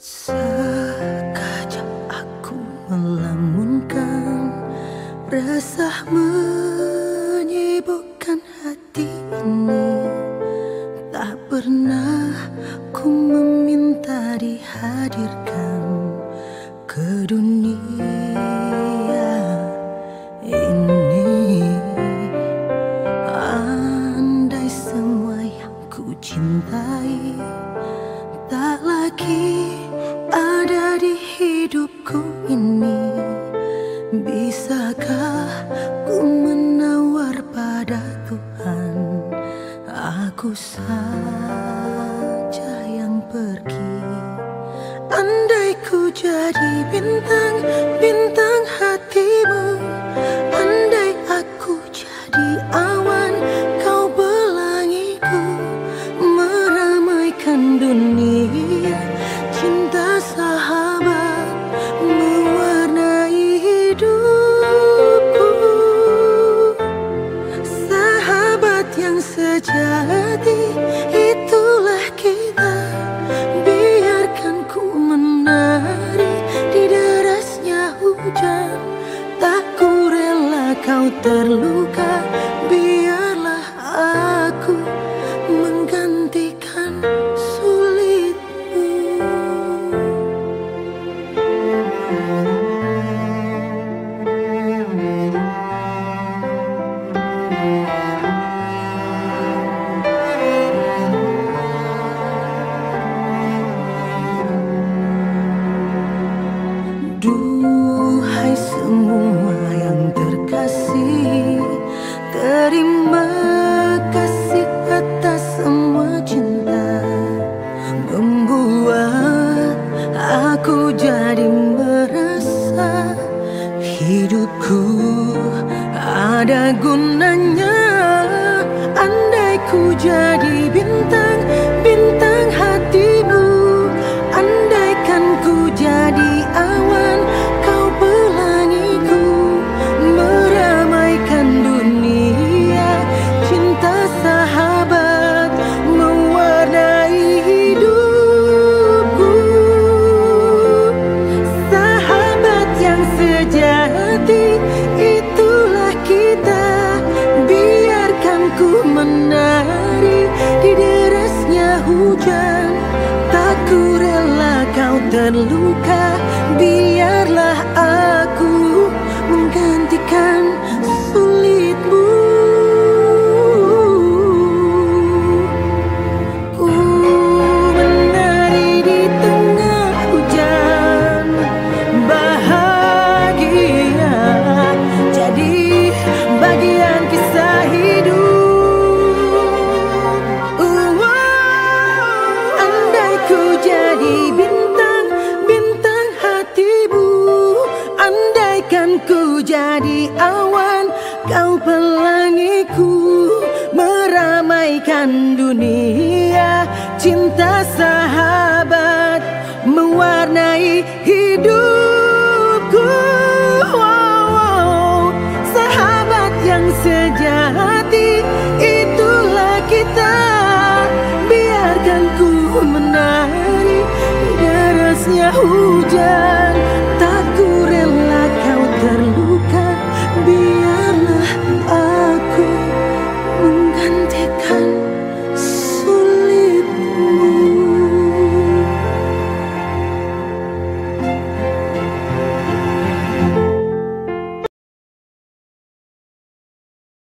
Sekajap aku melamunkan rasa menyibukkan hati ini. Tak pernah ku meminta dihadirkan ke dunia Aku saja yang pergi. Andai ku jadi bintang, bintang terluka biar hidupku. Ada guna kau terluka biarlah aku Andaikan ku jadi awan Kau pelangiku Meramaikan dunia. Cinta sahabat Mewarnai hidupku. Wow, wow. Sahabat yang sejati Itulah kita. Biarkan ku menari Derasnya hujan.